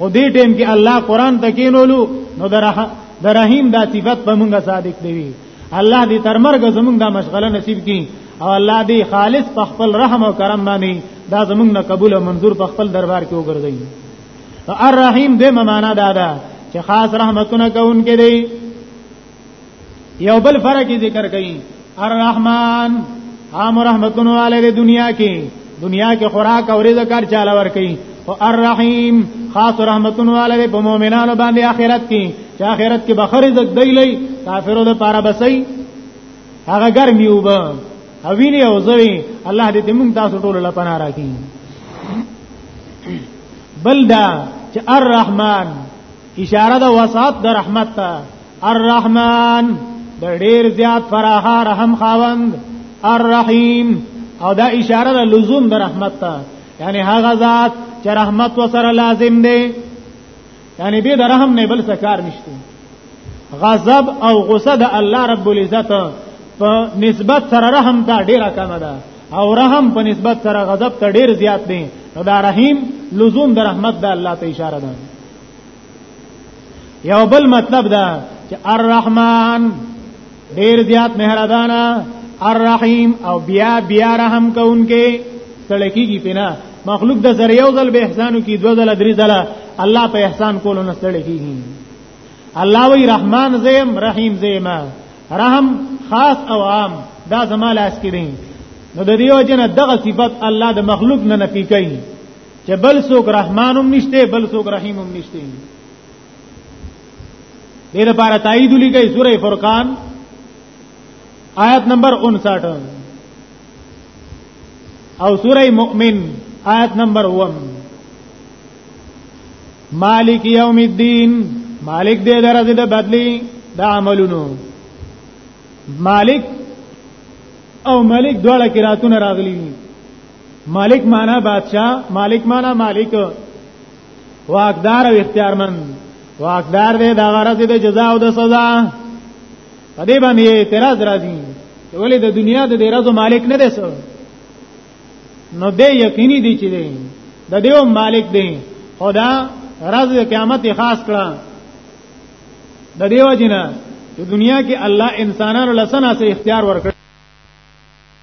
او دې ټیم کې الله قران تکینولو نو درحه درحیم دا صفت په مونږه صادق دی وی الله دې تر مرګ زمونږ دا مشغله نصیب کړي او الله دې خالص په خپل رحم او کرم باندې دا زمونږ نه قبول او منظور په خپل دربار کې وګرځي الرحیم دې معنا دا ده چې خاص رحمتونه کوونکې دی یو بل فرق ذکر کړي الرحمن عام رحمتونو علی د دنیا کې دنیا کې خوراک او رزق کار چاله ور کوي او الرحیم خاص رحمتونو علی په مؤمنانو باندې آخرت کې چې آخرت کې بخر رزق دی لې کافرو د پاره بسې هغه ګرمي وب او ویني او زوی الله دې موږ تاسو ټول له پناه راکړي بل دا چې الرحمن اشاره د وسعت د رحمت ته الرحمن د ډیر زیات فراخ رحم خاوند الرحیم او دا اشاره د لزوم د رحمت ته یعنی هغه ذات چې رحمت وسره لازم دی یعنی به د رحم نه بل څه کار نشته غضب او غصه د الله رب العزت په نسبت سره رحم ته ډیره کم ده او رحم په نسبت سره غضب ته ډیر زیات دی نو دا رحیم لزوم د رحمت د الله ته اشاره ده یو بل مطلب دا چې الرحمن ډیر زیات مهربان الرحیم او بیا بیا رحم کوونکې سړی کیږي پینا مخلوق د سره یو ځل به احسانو کی دو ځله درې ځله الله په احسان کولو نه سړی کیږي الله وی رحمان زیم رحیم زیما رحم خاص او عام دا زماله اس کې دي نو د دې وجنه دغه صفت الله د مخلوق نه نفي کوي چې بل څوک رحمان هم نشته بل څوک رحیم هم نشته دې لپاره تایید لیکي سوره فرقان آیت نمبر 59 او سوره مؤمن آیت نمبر 1 مالک یوم الدین مالک دې درځي د بدلی د عملونو مالک او ملک دواړه قراتونه راغلي مالک معنا بادشاہ مالک معنا مالک واقدار او اختیارمن واقدار دې دا غرض دې جزاء او د سزا په دې باندې اعتراض راځي ولې د دنیا د دې رازو مالک نه دی سره نو دې یقیني دي چې دی د دې مالک دی خدا راز قیامت خاص کړه د دې وجنه چې دنیا کې الله انسانانو لسنه سره اختیار ورکړ